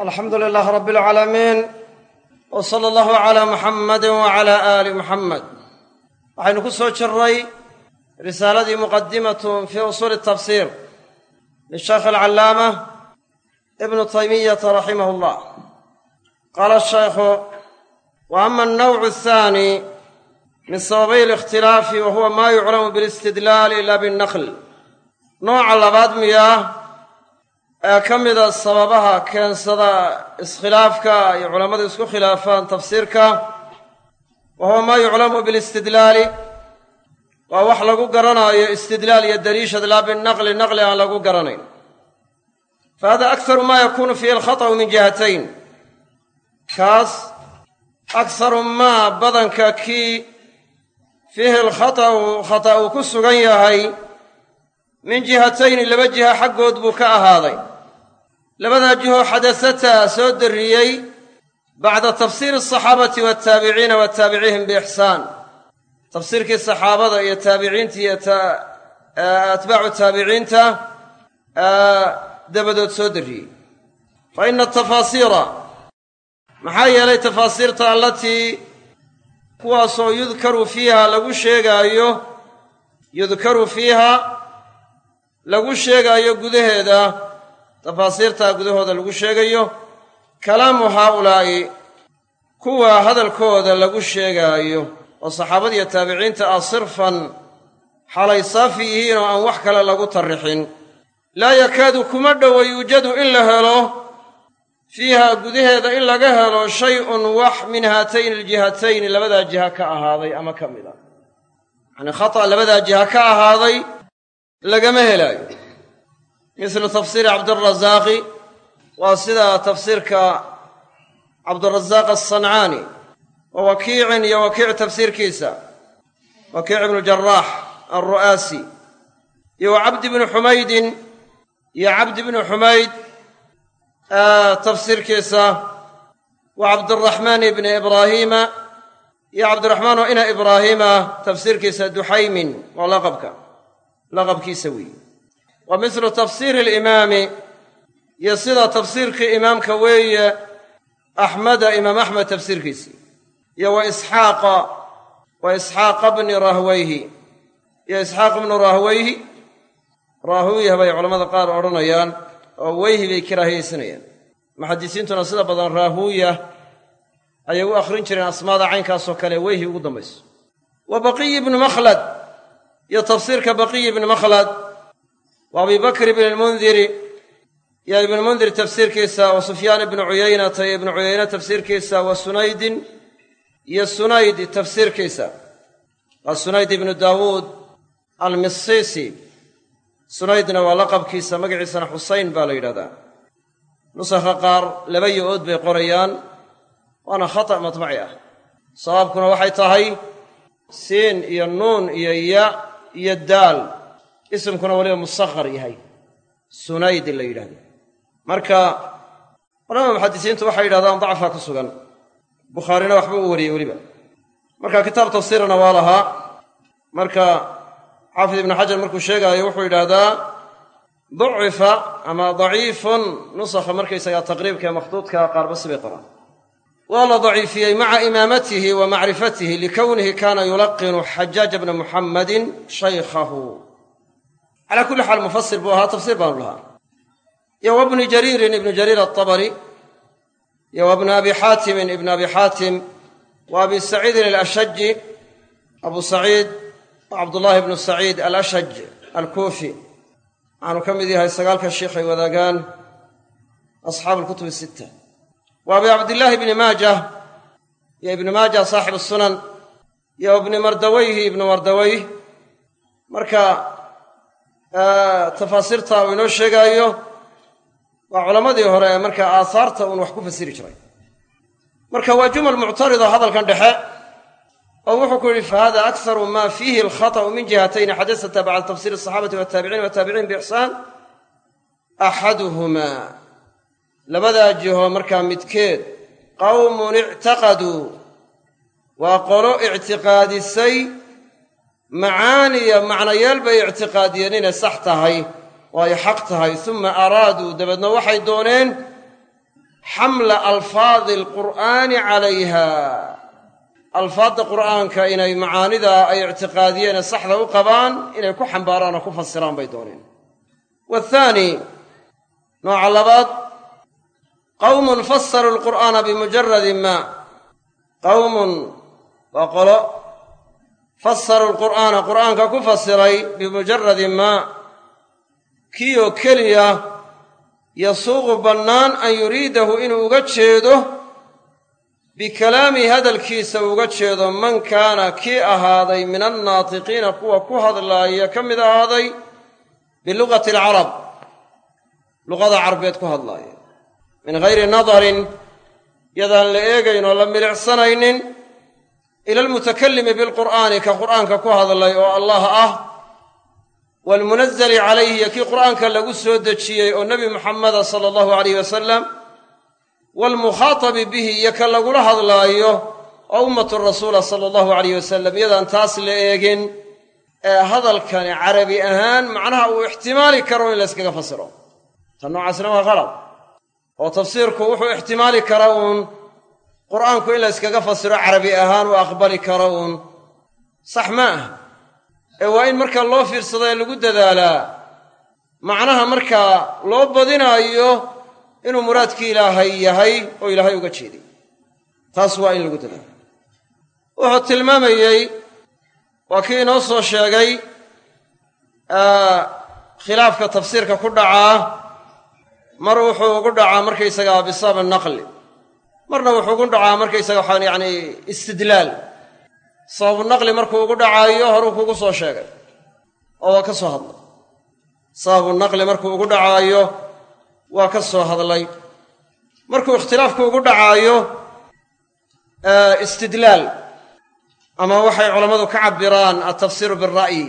alxamdu lilaah rab alcaalamiin w sala allahu calaa muxamadi wacala aali muxamed waxaynu ku soo jirray risaaladii muqadimatun fii usuuli tafsiir lisheekh alcallaama ibnu taymiyata raximah llah qaala shaykhu wa ama alnawcu athaani min sababay alikhtilaafi wa huwa maa yuclamu bilistidlaal ila binnaql nooca labaad miyaa ee ka mida sababaha keensada iskhilaafka ay culammadu isku khilaafaan tafsiirka wa huwa maa yuclamu bilistidlaali. Waa wax lagu garanaayo istidlaal iyo daliishad laa binaqli naqli aan lagu garanayn. Fa hada akharu maa yakunu fiihi alkhata'u min jihatayn. Kaas akharu maa badanka kii fiihi alkhata'u khata uu ku sugan yahay min jihatayni laba jiha xaggood buu ka ahaaday labadaa jihoo xadasataa soo darriyey bacda tafsiiri asaxaabati waataabiciina wa taabicihim biixsaan tafsiirkii saxaabada iyo taabiciinta iyo atbaacu taabiciinta dabadood soo darriyey. Fa ina atafaasiira maxaa yeelay tafaasiirta allatii kuwaasoo yudkaru fiiha lagu sheegaayo yudkaru fiiha lagu sheegaayo gudaheeda tafaasiirtaa gudahooda lagu sheegayo kalaamu haaulaa'i kuwa hadalkooda lagu sheegaayo oo saxaabadiiyo taabiciinta ah sirfan xalay saafi yihiin oo aan wax kale lagu tarrixin. Laa yakaadu kuma dhowo yuujadu in la helo fiiha gudaheeda in laga helo shay-un wax min haatayni aljihatayni labadaa jiha ka ahaaday ama ka mid a yacnii khata' labadaa jiha ka ahaaday lagama helaayo mislu tafsiiri cabdirasaaqi waa sida tafsiirka cabdirasaaq asancaani wa wakiicin iyo wakiic tafsiirkiisa wakiic ibnu jaraax alru'aasi iyo wa cabdi bni xumaydin iyo cabdi bni xumayd tafsiirkiisa wa cabdiraxmaan ibni ibraahiima iyo cabdiraxmaan oo ina ibraahiima tafsiirkiisa duxaymin waa laqabka laqabkiisa weeye wa mislu tafsiiri alimaami iyo sida tafsiirkii imaamka weeye axmeda imaam axmed tafsiirkiisii iyo wa isxaaqa wa isxaaqa bni rahwayhi iyo isxaaq ibnu rahwayhi raahuuyah bay culamada qaar odhanayaan oo weyhi bay karaahiyaysanayaan muxadisiintuna sida badan raahuuyah ayay u akhrin jireen asmaada caynkaasoo kale weyhi ugu dambayso. Wa baqiyi ibnu makhlad iyo tafsiirka baqiyi ibni makhlad wa abi bakr ibni lmundiri iyo ibnulmundir tafsiirkiisa wa sufyaan ibnu cuyaynata iyo ibnu cuyayne tafsiirkiisa wa sunaydin iyo sunayd tafsiirkiisa waa sunayd ibnu daawuud almisiisi sunaydna waa laqabkiisa magaciisana xusayn baa la yidhahdaa nusakha qaar laba yo-ood bay qorayaan waana khata' matbaci ah sababkuna waxay tahay siin iyo nuun iyo ya iyo daal isimkuna weliba musakhar yahay. Sunayd la yidhahdo marka culamada muxadisiintu waxay yidhahdaan dacfaa ku sugan. Bukhaarina waxba u wariyey weliba. Marka kitaab tafsiirana waa lahaa. Marka xaafid ibnu xajar markuu sheegaayo wuxuu yidhaahdaa ducifa ama daciifun nusakha markaysagaa taqriibka ee makhduudka qaarba sibay qoraan. Waa la daciifiyey maca imaamatihi wa macrifatihi likownihi kaana yulaqinu xajaaja bna muxammadin shaykhahu calaa kulli xaal mufasir buu ahaa tafsiir baanu lahaa. Iyo wa bni jariirin ibnu jariir altabari iyo wa bni abi xaatimin ibni abi xaatim wa abi saciidin alashaji abu saciid cabdullaahi ibnu saciid alashaj alkuufi. Waxaanu ka mid yahay sagaalka sheikh ay wadaagaan asxaabu alkutub sitta. Wa abi cabdillaahi ibni maajah iyo ibni maajah saaxibu sunan iyo ibni mardaweyhi ibnu mardaweyh tafaasiirta uu inoo sheegaayo waa culammadii hore ee markaa aahaarta uun wax ku fasiri jiray. Marka waa jumal muctarida hadalkan dhexe oo wuxuu ku yidhi fahada akharu ma fiihi alkhata'u min jihatayni xadasata bacda tafsiiri asaxaabati wataabiciin wataabiciin biixsaan axaduhumaa. Labadaa jiho markaa midkeed qawmun ictaqaduu waa qolo ictiqaadisay macaaniya macnayaal bay ictiqaadiyeen inay sax tahay oo ay xaq tahay. Uma araaduu dabeedna waxay dooneen xamla alfaadi alqur'aani calayha. Alfaadda qur'aanka inay macaanida ay ictiqaadiyeen ee saxda u qabaan inay ku xambaaraan oo ku fasiraan bay dooneen. Wathaani nooca labaad qawmun fasaruu alqur'aana bimujaradi ma. Qawmun waa qolo fasaruu alqur'aana qur'aanka ku fasiray bimujaradi maa kiioo keliya yasuuqu bannaan an yuriidahu inuu uga jeedo bikalaamihi hadalkiisa uga jeedo man kaana kii ahaaday min annaatiqiina kuwa ku hadlaaya ka mid ahaaday bilugati alcarab luqada carbeed ku hadlaaya. Min hayri nadarin yadaan la eegayn oo la milicsanaynin ila almutakallimi bilqur'aani ka qur'aanka ku hadlay oo allah ah waalmunazali calayhi iyo kii qur'aanka lagu soo dejiyey oo nebi muxameda sala allahu alayh wasalam waalmukhaatabi bihi iyo ka lagula hadlaayo oo ummatu rasuula sala allahu alayh wasalam iyadaan taas la eegin ee hadalkani carabi ahaan macnaha uu ixtimaali karo in la yskaga fasiro tan noocaasna waa qalad oo tafsiirku wuxuu ixtimaali kara uun qur'aanku in la yskaga fasiro carabi ahaan uu aqbali karo uun sax ma ah ee waa in marka loo fiirsado ee lagu dadaalaa. Macnaha markaa loo badinaayo inuu muraadkii ilaahay yahay oo ilaahay uga jeeday taas waa in lagu dadaalo. Wuxuu tilmaamayey waa kii inoo soo sheegay khilaafka tafsiirka ku dhacaa. Mar wuxuu ugu dhacaa markaysagaa bisabab naqli marna wuxuu ugu dhacaa markaysaga waxaan yacni istidlaal. Sababu naqli markuu ugu dhacaayo horuu kugu soo sheegay oo waa ka soo hadlay. Sababu naqli markuu ugu dhacaayo waa ka soo hadlay. Markuu ikhtilaafku ugu dhacaayo istidlaal ama waxay culammadu ka cabbiraan altafsiiru bilra'yi.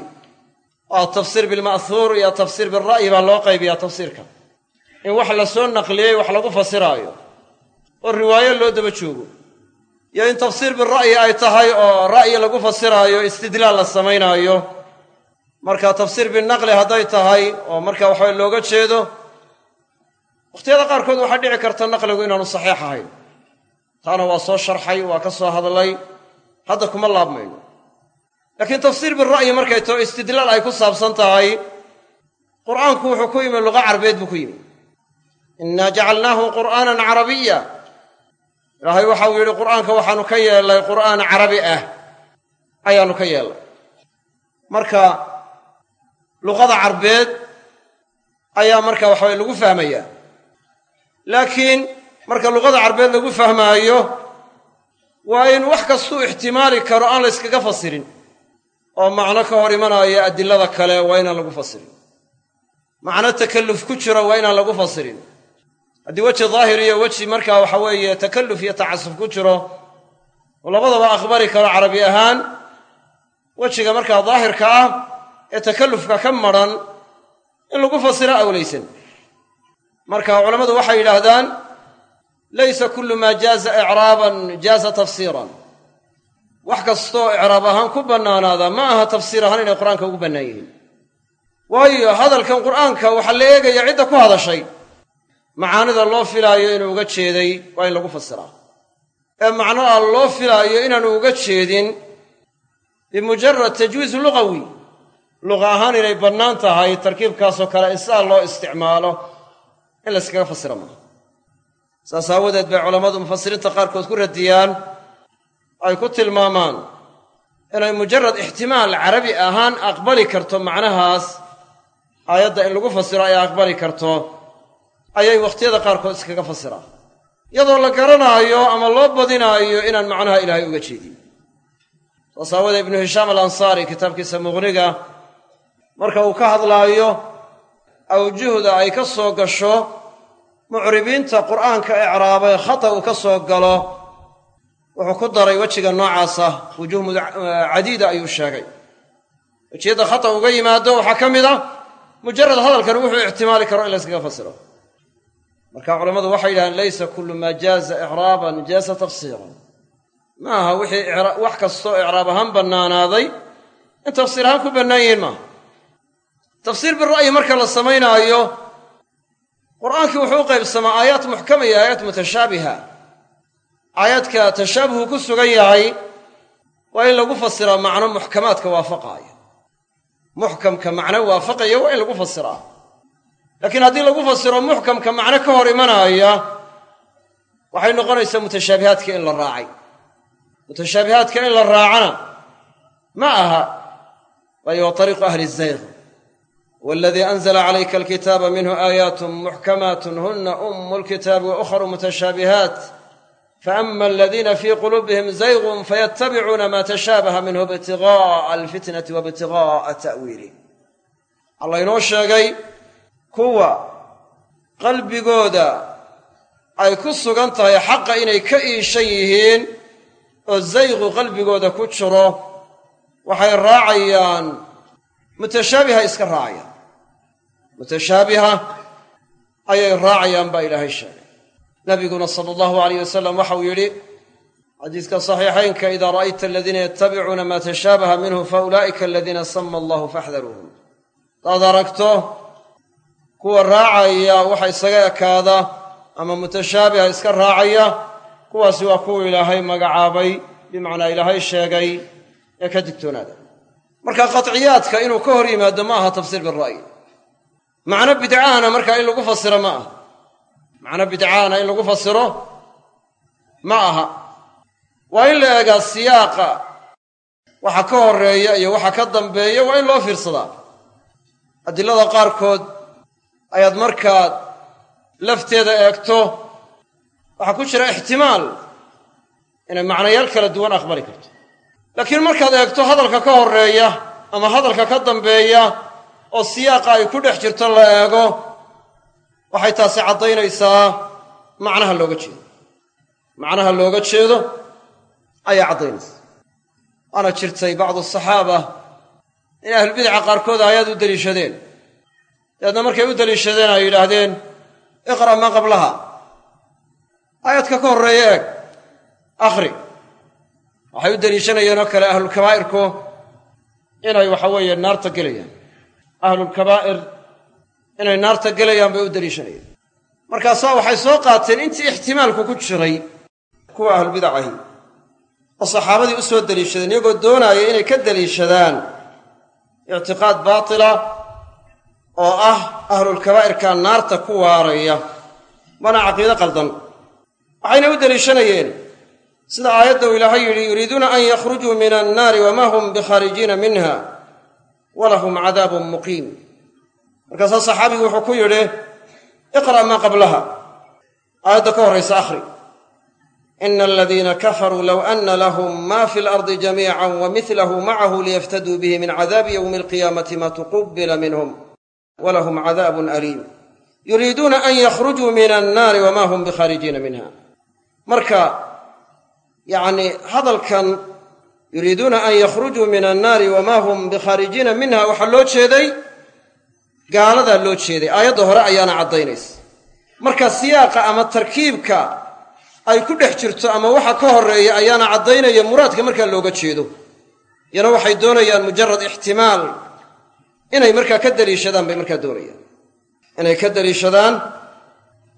Oo altafsiir bilma'huur iyo altafsiir bilra'yi baa loo qaybiyaa tafsiirka. In wax la soo naqliyey wax lagu fasiraayo oo riwaayo loo daba joogo. Iyo in tafsiir bira'yi ay tahay oo ra'yi lagu fasiraayo istidlaal la samaynaayo. Marka tafsiir binaqli hadday tahay oo marka waxabay looga jeedo wakhtiyada qaarkood waxaa dhici karta naqligu inaanu saxiix ahayn. Taana waa soo sharxay waa ka soo hadlay hadda kuma laabmayno. Laakiin tafsiir bira'yi markay taho istidlaal ay ku saabsan tahay qur'aanku wuxuu ku yimi luqa carbeed buu ku yimi. Innaa jacalnaahu qur'aanan carabiya ilaahay waxau yidhi qur'aanka waxaanu ka yeelnay qur'aan carabi ah. Ayaannu ka yeelnay marka luqada carbeed ayaa marka waxaway lagu fahmayaa laakiin marka luqada carbeed lagu fahmaayo waa in wax kastuu ixtimaali karo aan la yskaga fasirin oo macno ka hor imanaya adilada kale waa inaan lagu fasirin. Macno takalluf ku jiro waa inaan lagu fasirin haddii weji daahir iyo weji markaa waxa weeye takalluf iyo tacasuf ku jiro oo labadaba aqbali karo carabi ahaan wejiga markaa daahirka ah ee takallufka ka madran in lagu fasiro awlaysan marka culammadu waxay yidhaahdaan laysa kullu maa jaaza icraaban jaaza tafsiiran. Wax kastoo icraab ahaan ku bannaanaada ma aha tafsiir ahaan inay qur'aanka ugu bannaan yihiin waayo hadalkan qur'aanka waxaa la eegaya cidda ku hadashay macaanida loo filaayo inuu uga jeeday waa in lagu fasiraa ee macno aan loo filaayo inaanu uga jeedin bimujarad tajwiiz lugawi. Luqa ahaan inay bannaan tahay tarkiibkaasoo kale in sidaa loo isticmaalo in layskaga fasira maaha. Saas aawadeed bay culammadu mufasiriinta qaarkood ku radiyaan ay ku tilmaamaan inay mujarad ixtimaal carabi ahaan aqbali karto macnahaas aayadda in lagu fasiro ay aqbali karto ayay wakhtiyada qaarkood iskaga fasiraan. Iyadoo la garanaayo ama loo badinaayo inaan macnaha ilaahay uga jeedin. Saas aawadee ibnu hishaam alansaari kitaabkiisa muqniga marka uu ka hadlaayo awjuhda ay ka soo gasho mucribiinta qur'aanka icraabay khata uu ka soo galo wuxuu ku daray wejiga noocaasa wujuuh cadiida ayuu sheegay. Wejiyadda khata uga yimaado waxaa ka mid a mujarad hadalkan wuxuu ixtimaali karo in la yskaga fasiro marka culammadu waxay yidhahdeen laysa kullu maa jaaza icraaban jaaza tafsiiran. Ma aha wixii wax kastoo icraab ahaan bannaanaaday in tafsiir ahaan ku bannaan yihiin maaha. Tafsiir bira'yi marka la samaynaayo qur'aankii wuxuu u qaybsamaa aayaat muxkama iyo aayaat mutashaabiha. Aayaadka tashaabuhu ku sugan yahay waa in lagu fasiraa macno muxkamaadka waafaqaaya muxkamka macno waafaqaya waa in lagu fasiraa laakiin haddii lagu fasiro muxkamka macno ka hor imanaaya waxay noqonaysaa mutashaabihaadka in la raacay. Mutashaabihaadka in la raacana ma aha waayo waa ariiqu ahli zayq waladii anzla calayka alkitaaba minhu aayaatun muxkamaatun huna umu lkitaabi wa ukhru mutashaabihaat faama aladiina fii quluubihim zaygun fayatabicuuna ma tashaabaha minhu ibtiga'a alfitnati wa ibtiga'a ta'wiilih alla inoo sheegay kuwa qalbigooda ay ku sugan tahay xaqa inay ka iishan yihiin oo zayqu qalbigooda ku jiro waxay raacayaan mutashaabiha iska raacayaan. Mutashaabiha ayay raacayaan baa ilaahay sheegay. Nabiguna sala allahu alayh wasalam waxau yidhi xadiiska saxiixaynka idaa ra'ayta aladiina yattabicuuna maa tashaabaha minhu fa ulaa'ika aladiina sama allahu faxdaruuhum hadaad aragto kuwa raacaya waxa isaga ekaada ama mutashaabiha iska raacaya kuwaasi waa kuwa ilaahay magacaabay bimacnaa ilaahay sheegay ee ka digtoonaada. Marka qatciyaadka inuu ka hor yimaado ma aha tafsiir bira'yi macno bidcaana markaa in lagu fasiro ma aha. Macno bidcaana in lagu fasiro ma aha. Waa in la eegaa siyaaqa waxa ka horreeya iyo waxa ka dambeeya waa in loo fiirsadaa adilada qaarkood ayaad markaad lafteeda eegto waxaa ku jira ixtimaal inay macnayaal kala duwan aqbali karto. Laakiin markaad eegto hadalka ka horreeya ama hadalka ka dambeeya oo siyaaqa ay ku dhex jirto la eego waxay taasi caddaynaysaa macnaha looga jeedo. Macnaha looga jeedo ayaa caddaynaysaa waana jirtay bacdu saxaaba in ahlulbidaca qaarkood aayaad u deliishadeen dabeedna markay u deliishadeen ay yidhaahdeen iqra' maa qablaha. Aayadka ka horreeya eeg akhri. Waxay u deliishanayeen oo kale ahlulkabaa'irku inay waxa weeye naarta gelayaan. Ahlulkabaa'ir inay naarta gelayaan bay u deliishanayeen markaasaa waxay soo qaateen intii ixtimaalku ku jiray kuwa ahlulbidacahi oo saxaabadii u soo deliishadeen iyagoo doonaaya inay ka deliishadaan ictiqaad baatila oo ah ahlulkabaa'irka naarta ku waaraya. Waana caqiide qaldan. Waxayna u deliishanayeen. Sida aayadda uu ilaahay yidhi yuriiduuna an yakhrujuu min annaari wamaa hum bikhaarijiina minha walahum cadaabun muqiim. Markaasaa saxaabigu wuxuu ku yidhi iqra' maa qablaha. Aayadda ka horraysa akhri. Ina aladiina kafaruu low ana lahum ma fi alardi jamiican wa midlahu macahu liyaftaduu bihi min cadaabi yowmi alqiyaamati ma tuqubila minhum walahum cadaabun aliim yuriiduuna an yakhrujuu min annaari wamaa hum bikhaarijiina minha marka yacni hadalkan yuriiduuna an yakhrujuu min annaari wamaa hum bikhaarijiina minha waxaa loo jeeday gaaladaa loo jeeday aayadda hore ayaana caddaynaysa marka siyaaqa ama tarkiibka ay ku dhex jirto ama waxa ka horreeya ayaana caddaynaya muraadka markaa looga jeedo yana waxay doonayaan mujarad ixtimaal inay markaa ka daliishadaan bay markaa doonayaan. Inay ka daliishadaan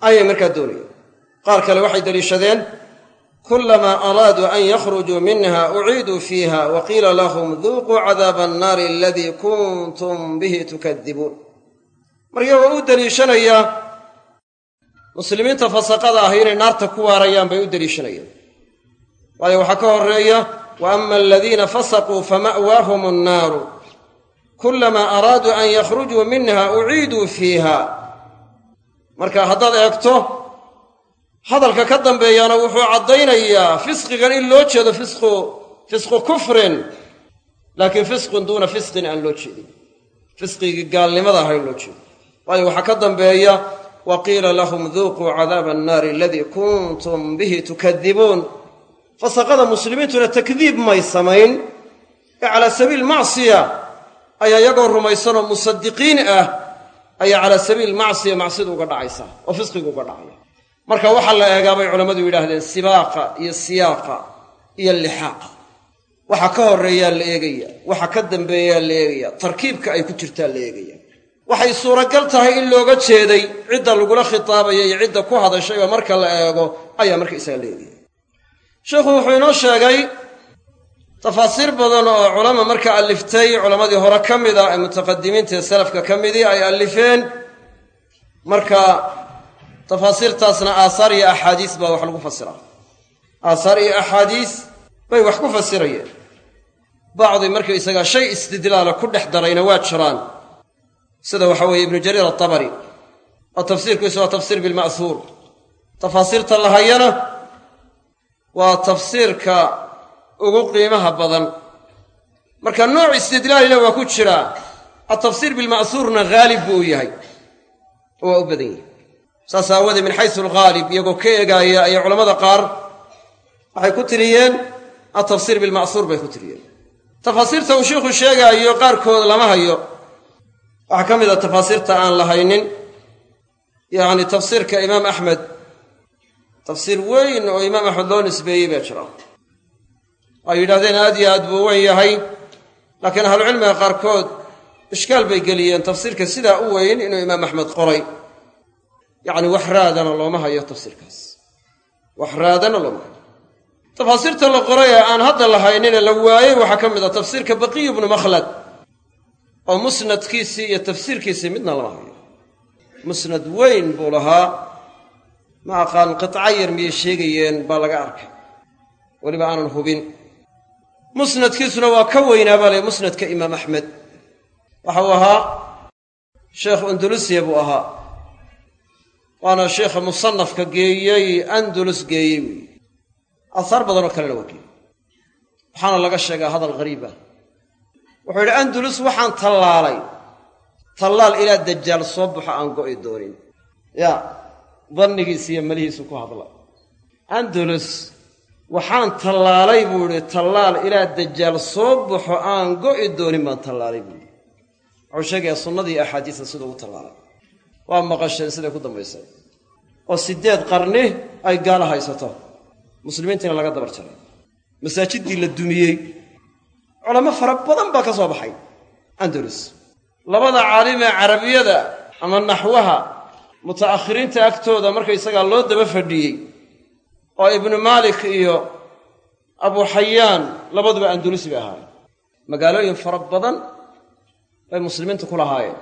ayay markaa doonayaan. Qaar kale waxay daliishadeen kulamaa araaduu an yakhrujuu minha uciiduu fiiha wa qiila lahum duuquu cadaaba annaari aladii kuntum bihi tukadibuun mar iyagoo u deliishanaya muslimiinta fasaqada ahi inay naarta ku waarayaan bay u deliishanayaan waayo waxaa ka horreeya wa ama aladiina fasaquu fama'waahum annaaru kulamaa araaduu an yakhrujuu minha uciiduu fiiha. Marka haddaad eegto hadalka ka dambeeyaana wuxuu caddaynayaa fisqigan in loo jeedo fisqu fisqu kufrin laakiin fisqun duuna fisqin aan loo jeedin. Fisqigii gaalnimada aha in loo jeedo. Waayo waxaa ka dambeeya wa qiila lahum duuquu cadaaba annaari aladii kuntum bihi tukadibuun fasaqada muslimiintuna takdiib may samayn ee calaa sabiil macsiya ayaa iyagoo rumaysanoo musadiqiin ah ayaa calaa sabiil macsiya macsidu uga dhacaysaa oo fisqigu uga dhacaya. Marka waxaa la eegaa bay culammadu yidhaahdeen sibaaqa iyo siyaaqa iyo lixaaqa. Waxa ka horreeyaa la eegaya waxa ka dambeeyaa la eegaya tarkiibka ay ku jirtaa la eegaya. Waxay suuragal tahay in looga jeeday cidda lagula khitaabaya iyo cidda ku hadashayba marka la eego ayaa marka isaga la eegaya. Sheikhu wuxuu inoo sheegay tafaasiir badan oo culama marka aliftay culammadii hore ka mida ee mutaqadimiinta ee salafka ka midii ay alifeen marka tafaasiirtaasna aahaar iyo axaadiis baa wax lagu fasiraa aahaar iyo axaadiis bay wax ku fasirayeen. Bacdi markaysagaa shay istidlaala ku dhex darayna waa jiraan. Sida waxa weeye ibnu jariir atabari oo tafsiirkiisu waa tafsiir bilma'huur tafaasiirta la hayana waa tafsiirka ugu qiimaha badan. Marka nooc istidlaalina waa ku jiraa atafsiir bilma'huurna haalib buu yahay. Oo waa u badan yahay. Saas aawoodee min xaysu alghaalib iyagoo ka egaaya ayay culammada qaar waxay ku tiriyeen atafsiir bilma'huur bay ku tiriyeen. Tafaasiirta uu sheikhu sheegaayo qaarkood lama hayo. Waxaa ka mid a tafaasiirta aan la haynin yacni tafsiirka imaam axmed tafsiir weyn oo imaam axmed loo nisbeeyey baa jira ay yidhahdeen aad iyo aad buu weyn yahay laakiin ahlucilmiga qaarkood ishkaal bay geliyeen tafsiirka sidaa u weyn inuu imaam axmed qoray. Yacni wax raadana looma hayo tafsiirkaas. Wax raadana looma hayo. Tafaasiirta la qoray ee aan hadda la haynine la waayey waxaa ka mid a tafsiirka baqiy bnu makhlad oo musnadkiisii iyo tafsiirkiisii midna lama hayo. Musnad weyn buu lahaa. Ma aqaan qitca yar miyay sheegayeen baa laga arkay. Weliba aanan hubin musnadkiisuna waa ka weynaa baa le musnadka imaam axmed. Waxa uu ahaa sheekh andulusiya buu ahaa waana sheekha musanafka geeyey andulus geeyey. Weyi aahaar badanoo kalena waa geeyey. Waxaana laga sheegaa hadal ghariibah wuxuu yidhi andulus waxaan tallaalay. Tallaal ilaa dajaal soo baxo aan go'i doonin. Ya dannigiis iyo melihiisu ku hadla. Andulus waxaan tallaalay buu idhi tallaal ilaa dajaal soo baxo aan go'i doonin baan tallaalay buu yidhi. Wuxuu sheegayaa sunnadii axaadiista siduu ugu tallaalay. Waa maqasheen siday ku dambaysay. Oo siddeed qarni ay gaalo haysato muslimiintiina laga dabar jaray masaajiddii la dumiyey culamo fara badan baa ka soo baxay andalus. Labada caalim ee carabiyada ama naxwaha muta'akhiriinta agtooda markaysagaa loo daba fadhiyey oo ibnu maalik iyo abu xayaan labaduba andalusi bay ahaayeen. Magaalooyin fara badan bay muslimiintu ku lahaayeen.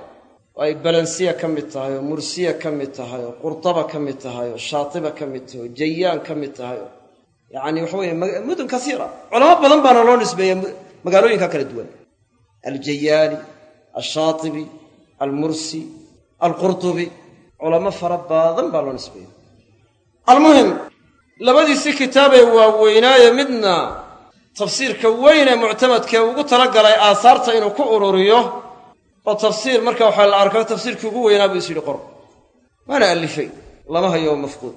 Oo ay balansiya ka mid tahay oo mursiya ka mid tahay oo qurdaba ka mid tahay oo shaatiba ka mid tahay oo jayaan ka mid tahay oo yacani waxa weye mudun kasiira. Culamo badan baana loo nisbeeya magaalooyinka kala duwan. Aljayaani alshaatibi almursi alqurtubi culamo fara badan baa loo nisbeeya almuhim labadiisi kitaabee waaweynaaye midna tafsiirka weyn ee muctamadkee ugu talagalay aasaarta inuu ku ururiyo oo tafsiir marka waxaa la arkaa tafsiirkii ugu weynaa buu is yidhi qor. Waana allifay lama hayo oo mafquud.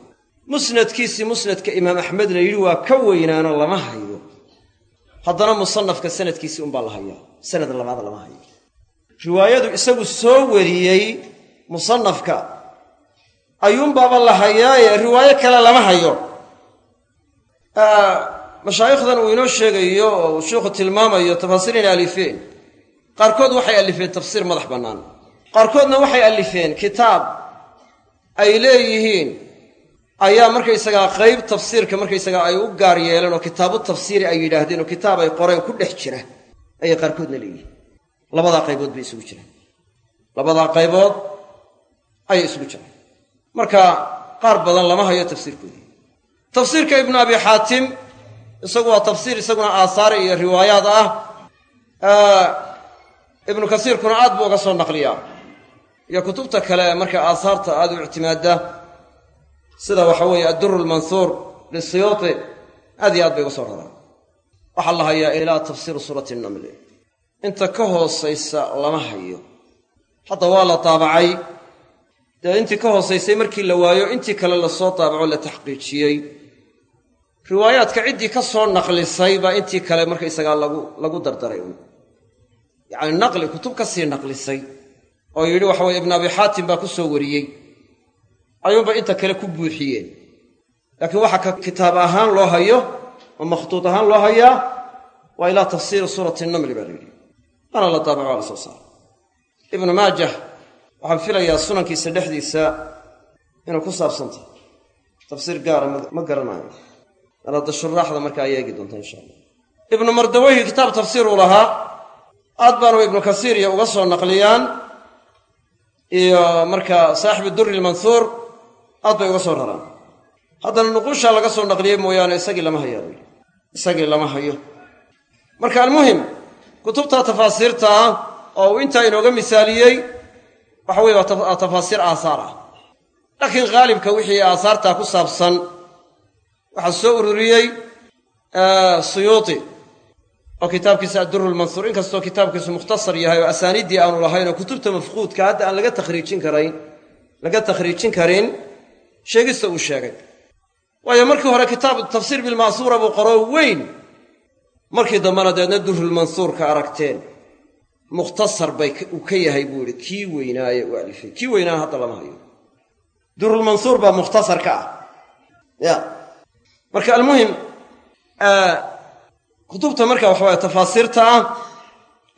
Musnadkiisii musnadka imaam axmed la yidhi waa ka weynaano lama hayo. Haddana musanafka sanadkiisii unbaa la hayaa sanad labaad lama hayo. Riwaayadu isagu soo wariyey musanafka ayuunbaaba la hayaaye riwaayo kale lama hayo mashaayikhdan uu inoo sheegayo oo uu sheikhu tilmaamayo tafaasiir inay alifeen. Qaarkood waxay alifeen tafsiir madax bannaan. Qaarkoodna waxay alifeen kitaab ay leeyihiin. Ayaa markaysagaa qayb tafsiirka markaysagaa ay u gaar yeeleen oo kitaabu tafsiiri ay yidhaahdeen oo kitaab ay qoreen ku dhex jira ayay qaarkoodna leeyihiin. Labadaa qaybood bay isugu jiraan labadaa qaybood ayay isugu jiraan marka qaar badan lama hayo tafsiirkoodii tafsiirka ibnu abi xaatim isagu waa tafsiir isaguna aasaari iyo riwaayaad ah. Ibnu kasiirkuna aad buu uga soo naqliyaa. Iyo kutubta kale marka aasaarta aad u ictimaadda sida waxa weeye adduru lmanhuur lisiyuuti aad iyo aad bay uga soo raraan waxaa la hayaa ilaa tafsiiru suurati namli inta ka hoosaysa lama hayo. Hadda waa la taabacay dee intii ka hoosaysay markii la waayo intii kale la soo taabaco la taxqiijiyey riwaayaadka ciddii ka soo naqlisay baa intii kale markaysagaa lagu lagu dardaray un. Yacni naqli kutub ka sii naqlisay oo yidhi waxa weye ibnu abi xaatim baa ku soo wariyey. Ayuunba inta kale ku buuxiyeen. Laakiin waxa ka kitaab ahaan loo hayo oo makhtuud ahaan loo hayaa waa ilaa tafsiiri suurati namli baa la yidhi. Waana la daabaco waa la soo saaray ibnu maajah waxaan filayaa sunankiisa dhexdiisa inuu ku saabsantah tafsiir gaara ma garanayo alada shuraaxda markaa ay eegi doonta insha allah. Ibnu mardaweyhi kitaab tafsiir uu lahaa. Aad baanu ibnu kasiir iyo uga soo naqliyaan iyo markaa saaxibu duri lmanhuur aad bay uga soo raraan. Haddana nuquushaa laga soo naqliyey mooyaane isagii lama hayaa isagii lama hayo. Marka almuhim kutubta tafaasiirta ah oo uu intaa inooga misaaliyey waxa weye waa tafaasiir aahaar ah. Laakiin khaalibka wixii aahaartaa ku saabsan waxaa soo ururiyey suyuuti oo kitaabkiisa adduru lmanhuur inkastoo kitaabkiisu mukhtasar yahay oo asaaniiddii aanu lahayn oo kutubta mafquudka hadda aan laga takhriijin karayn laga takhriijin karin sheegista uu sheegay. Waayo markii hore kitaab tafsiir bilma'suura buu qoro weyn. Markii dambena deedna durrulmansuurka aragteen mukhtasar bay uu ka yahay buu yihi kii weynaaye u alifay kii weynaana hadda lama hayo. Durrulmansuur baa mukhtasar ka ah. Ya marka almuhim kutubta marka waxa waye tafaasiirta ah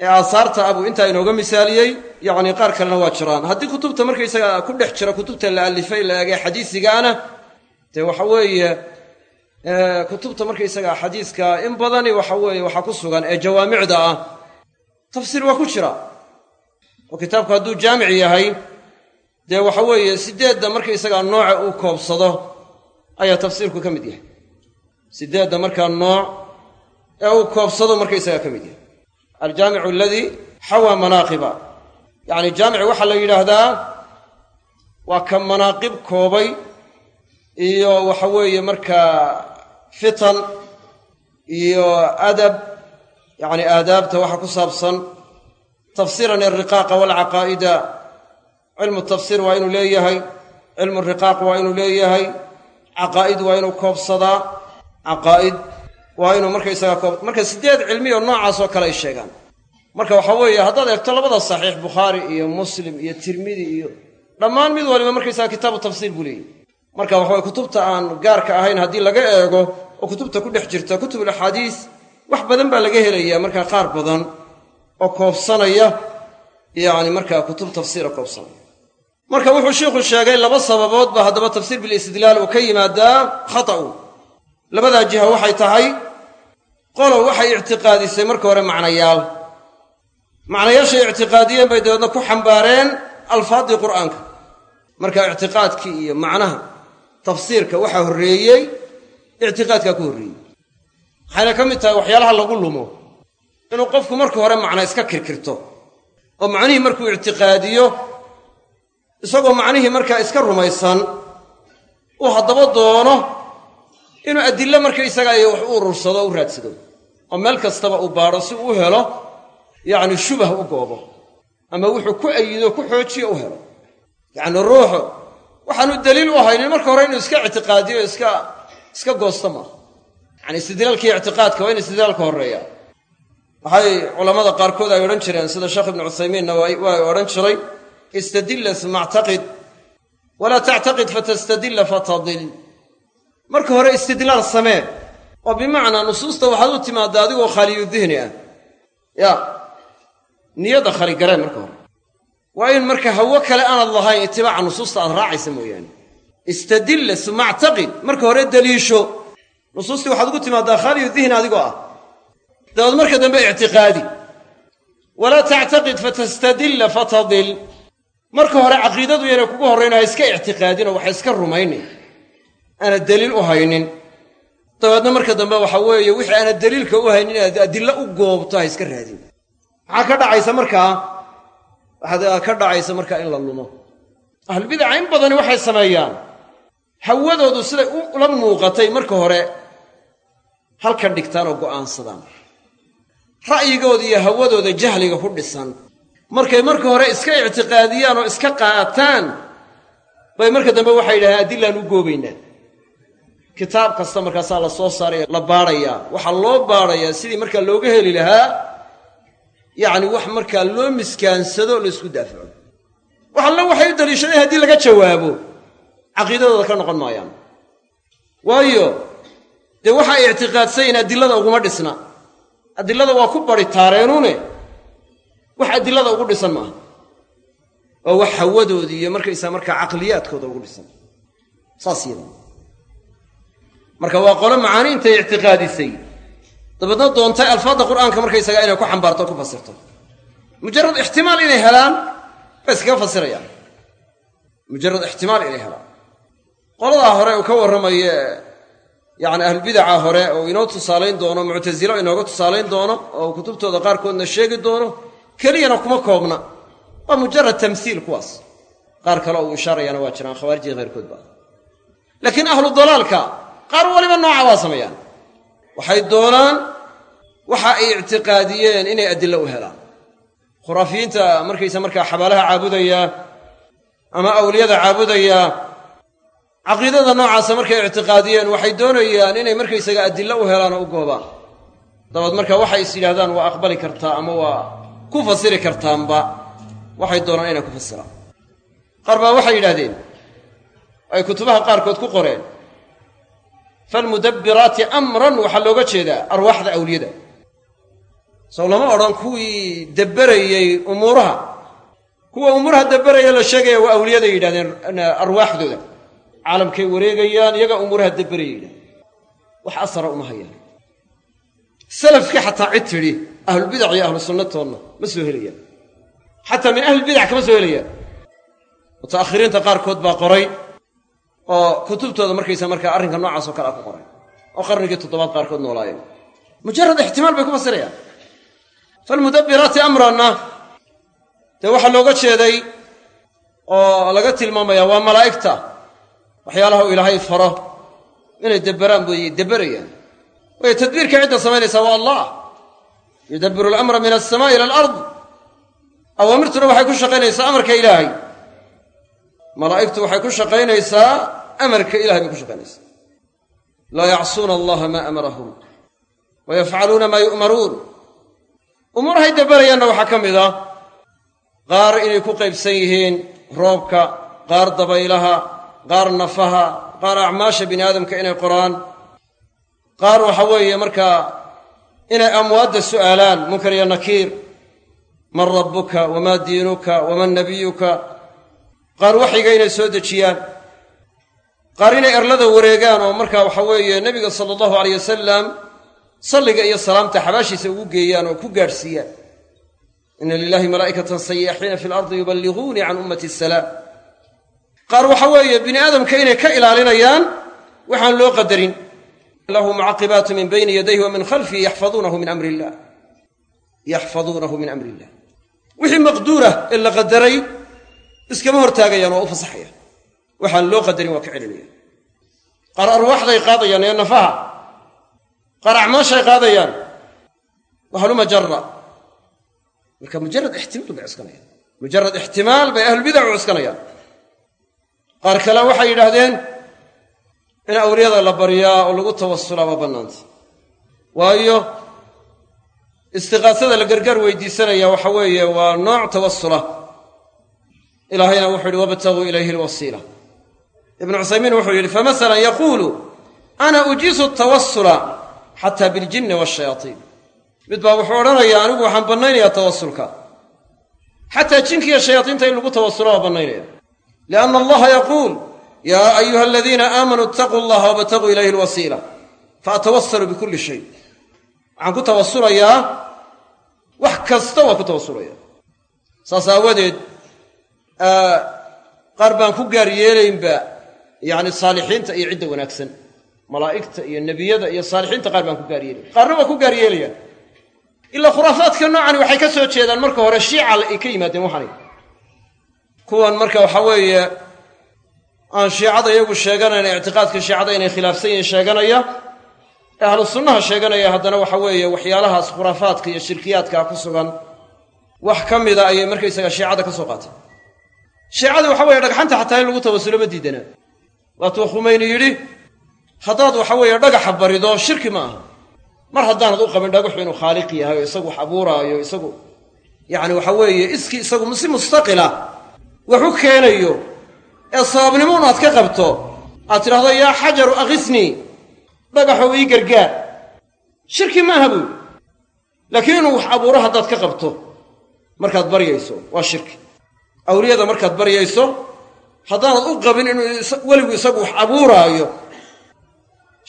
ee aasaarta ah buu intaa inooga misaaliyey. Yacni qaar kalena waa jiraan. Haddii kutubta markaysaga ku dhex jira kutubta la alifay la eegay xadiisigaana dee waxa weeye kutubta markaysaga xadiiska in badani waxa weeye waxaa ku sugan ee jawaamicda ah tafsiir waa ku jira. Oo kitaabku hadduu jaamic yahay dee waxa weeye sideedda markaysaga nooca uu koobsado ayaa tafsiirku ka mid yahay sideedda markaa nooc ee uu koobsado markaysaga ka mid yahay. Aljaamicu aladii xawaa manaaqiba. Yacni jaamic waxaa la yidhaahdaa waa ka manaaqib koobay iyo waxa weeye markaa fitan iyo adab yacni aadaabta waxa ku saabsan tafsiiran alriqaaqa waalcaqaa'ida cilmu tafsiir waa inuu leeyahay cilmu riqaaq waa inuu leeyahay caqaa'id waa inuu koobsadaa caqaa'id waa inuu markaysaga koob marka siddeed cilmi oo noocaas oo kale ay sheegaan. Marka waxaa weeye haddaad eegto labada saxiix bukhaari iyo muslim iyo tirmidi iyo dhammaan mid waliba markaysaga kitaabu tafsiir buu leeyahy marka waxaweye kutubta aan gaarka ahayn haddii laga eego oo kutubta ku dhex jirta kutubul axaadiis wax badan baa laga helayaa markaa qaar badan oo koobsanaya yacni markaa kutub tafsiira koobsanaya. Marka wuxuu sheikhu sheegay laba sababood ba haddaba tafsiir bilistidlaal uu ka yimaadaa khata'u labadaa jiha waxay tahay qolow waxay ictiqaadisay marka hore macnayaal. Macnayaashay ictiqaadiyeen bay dabeedna ku xambaareen alfaaddii qur'aanka. Marka ictiqaadkii iyo macnaha tafsiirka waxaa horreeyey ictiqaadkaa ku horreeyey. Waxayna ka mid tahay waxyaalaha lagu lumo. Inuu qofku marka hore macna iska kirkirto oo macnihii markuu ictiqaadiyo isagoo macnihii markaa iska rumaysan uu haddaba doono inuu adillo markaysaga ay wax u urursado u raadsado. oo meel kastaba uu baadho si uu u helo yacni shubah u goobo. ama wuxuu ku ayido ku xoojiyo u helo. yacni ruuxu waxaanu daliil u haynin marka hore inuu iska ictiqaadiyo iska iska goosto maaha yacani istidlaalkii ictiqaadka waa in istidlaalka horreeya. waxay culammada qaarkood ay odhan jireen sida sheekh ibnu cuthaymiinna waa odhan jiray istadilla suma actaqid walaa tactaqid fatastadilla fatadil marka hore istidlaal samee. Oo bimacnaa nusuusta waxaad u timaaddaa adigoo khaliyu dihni ah. Ya niyadda khaligareen marka hore. Waa in marka hawo kale aanad lahayn itibaaca nusuusta aad raacaysa mooyaane. Istadilla suma actaqid marka hore daliisho nusuustii waxaad ugu timaaddaa khaliyu dihni adigoo ah. Dabaad marka dambe ictiqaadi. Walaa tactaqid fatastadilla fatadil marka hore caqiidadu yana kugu horrayn ha iska ictiqaadinoo waxa iska rumaynin aanad daliil u haynin. Dabeedna marka dambe waxa weeye wixii aanad daliilka u haynin inaad adillo u goobto ha iska raadin. Maxaa ka dhacaysa markaa waxaad ka dhacaysa markaa in la lumo. Ahlulbidaca in badani waxay sameeyaan. Hawadoodu siday ula muuqatay marka hore halkan dhigtaan oo go'aansadaan. Ra'yigooda iyo hawadooda jahliga ku dhisan. Markay marka hore iska ictiqaadiyaan oo iska qaataan bay marka dambe waxay yidhahdeen adillaan u goobaynaa kitaab kasta markaasaa la soo saaraya la baadhayaa waxaa loo baadhayaa sidii markaa looga heli lahaa yacni wax markaa loo miskaansado o laysku daafaco wax alle waxay u daliishadeen haddii laga jawaabo caqiidadooda ka noqon maayaan. Waayo dee waxay ictiqaadsayin adilada uguma dhisna. Adilada waa ku bari taareenune wax adilada ugu dhisan maaha. Waa wax hawadoodii iyo markaysaa markaa caqliyaadkooda ugu dhisan. Saas yada marka waa qolo macaani intay ictiqaadisay. Dabeedna doontay alfaadda qur'aanka markaysagaa inay ku xambaarto ku fasirto. Mujarad ixtimaal inay helaan bay iskaga fasirayaan. Mujarad ixtimaal inay helaan. Qoladaa hore uu ka warramaye yacni ahlulbidaca hore oo inoo tusaalayn doono muctasilo inooga tusaalayn doono oo kutubtooda qaarkoodna sheegi doono keliyana kuma koobna. Waa mujarad tamhiil kuwaas. Qaar kale uu ishaarayana waa jiraan khawaarijii khayrkood ba laakiin ahlu dalaalka qaar waliba nooca waa sameeyaan. Waxay doonaan waxa ay ictiqaadiyeen inay adillo u helaan. Khuraafiyiinta markaysa markaa xabaalaha caabudaya ama awliyada caabudaya caqiidada noocaasa markay ictiqaadiyeen waxay doonayaan inay markaysaga adillo u helaan oo u goobaan. Dabeed marka waxay is yidhahdaan waa aqbali kartaa ama waa ku fasiri kartaanba. Waxay doonaan inay ku fasiraan. Qaar baa waxay yidhahdeen ay kutubaha qaarkood ku qoreen falmudabbiraati amran waxaa looga jeedaa arwaaxda awliyada sow lama odhan kuwii dabberayey umuuraha kuwa umuuraha dabberaya la sheegaya waa awliyaday yidhahdeen arwaaxdooda caalamkay wareegayaan iyagaa umuuraha dabberaya yidhahdeen wax asara uma hayaan salafkii xataa cid tidhi ahlulbidac iyo ahlu sunnatoodna ma soo helayaan xataa min ahlilbidac kama soo helayaan muta'akhiriinta qaarkood baa qoray oo kutubtooda markaysa markaa arrinka noocaasoo kale a ku qoray oo qarnigii toddobaad qaarkood noolaayeen mujarad ixtimaal bay ku fasirayaan. Falmudabbiraati amranna dee waxaa looga jeeday oo laga tilmaamayaa waa malaa'igta. Waxyaalaha uu ilaahay faro inay debberaan booy debberayaan waayo tadbiirka cidda samaynaysaa waa allah. Yudabbiru alamra min alsamaa'i ila alard. Awaamirtuna waxay ku shaqaynaysaa amarka ilaahay. Malaa'igtu waxay ku shaqaynaysaa amarka ilahay bay ku shaqaynaysaa laa yacsuuna allaha maa amarahum wa yafcaluuna maa yu'maruun. Umuurahay dabberayaanna waxaa ka mid ah qaar inay ku qaybsan yihiin roobka qaar dabaylaha qaar nafaha qaar acmaasha bini aadamka inay qoraan. Qaar waxa weeye markaa inay amwaadda su'aalaan munkar iyo nakiir. Man rabbuka wamaa diinuka waman nabiyuka. Qaar waxyiga inay soo dejiyaan qaar inay erlada wareegaan oo markaa waxa weeye nebiga sala allahu aleyh wasalam salliga iyo salaamta xabaashiisa ugu geeyaan oo ku gaadhsiiyaan ina lilahi malaa'ikatan sayaaxiina fi lardi yuballiquunii can ummati asalaam qaar waxa weeye bini aadamka inay ka ilaalinayaan waxaan loo qadarin. Lahu mucaqibaatu min bayni yadayhi wa min khalfihi yaxfaduunahu min amri illah yaxfaduunahu min amri illah wixii maqduurah ee la qadaray iskama hortaagayaan waa u fasaxayaan waxaan loo qadarin waa ka celinayaan qaar arwaaxday qaadayaan ee nafaha. Qaar acmaashay qaadayaan. Wahaluma jara marka mujarad ixtimaal bay cuskanayaan mujarad ixtimaal bay ahlulbidacu cuskanayaan qaar kale waxay yidhaahdeen in awliyada la baryaa oo lagu tawasulaa waa bannaanta. Waayo istiqaasada la gargaar weydiisanaya waxa weeye waa nooc tawasula ilaahayna wuxuu yidhi wabtaguu ilayhi alwasiila ibnu cuthaymiin wuxuu yidhi famasalan yaquulu ana ujiisu tawasula xataa biljinni waashayaaiin mid baa wuxuu odhanayaa anigu waxaan bannaynayaa tawasulka xataa jinkiiyo shayaadiinta in lagu tawasulo waa bannaynaya. Lianna allaha yaquul yaa ayuha aladiina aamanuu itaquu allaha wabtaguu ilayhi alwasiila faatawasalu bikulli shay. Waxaan ku tawasulayaa wax kasta waa ku tawasulaya saas aawadeed qaar baan ku gaar yeelaynba yacni saalixiinta iyo cidda wanaagsan. Malaa'igta iyo nebiyada iyo saalixiinta qaar baan ku gaar yeelaya qaarna waa ku gaar yeelayaan ilaa khuraafaadka noocani waxay ka soo jeedaan marka hore shiica ay ka yimaadeen waxani. Kuwan marka waxa weeye aan shiicada iyagu sheeganayna ictiqaadka shiicada inay khilaafsan yihiin sheeganaya ee ahlu sunnaha sheeganaya haddana waxa weeye waxyaalahaas khuraafaadka iyo shirkiyaadka ku sugan. Wax ka mida ayay markaysaga shiicada ka soo qaateen shiicadii waxa weeye dhagxanta xataa in lagu tawasulo ma diidanaa waatuu khumeyni yidhi haddaad waxa weeye dhagaxa barido shirki ma aha. Mar haddaanad u qabin dhagaxu inuu khaaliq yahay oo isagu wax abuuraayo isagu yacni waxa weeye iskii isagu si mustaqila wax u keenayo ee sababnimoon aad ka qabto aad tidhahdo yaa xajaru akhisnii dhagaxow ii gargaar. Shirki maaha buuli laakiin inuu wax abuuro haddaad ka qabto markaad baryayso waa shirki. Awliyada markaad baryayso haddaanad u qabin inuu weligu isagu wax abuuraayo.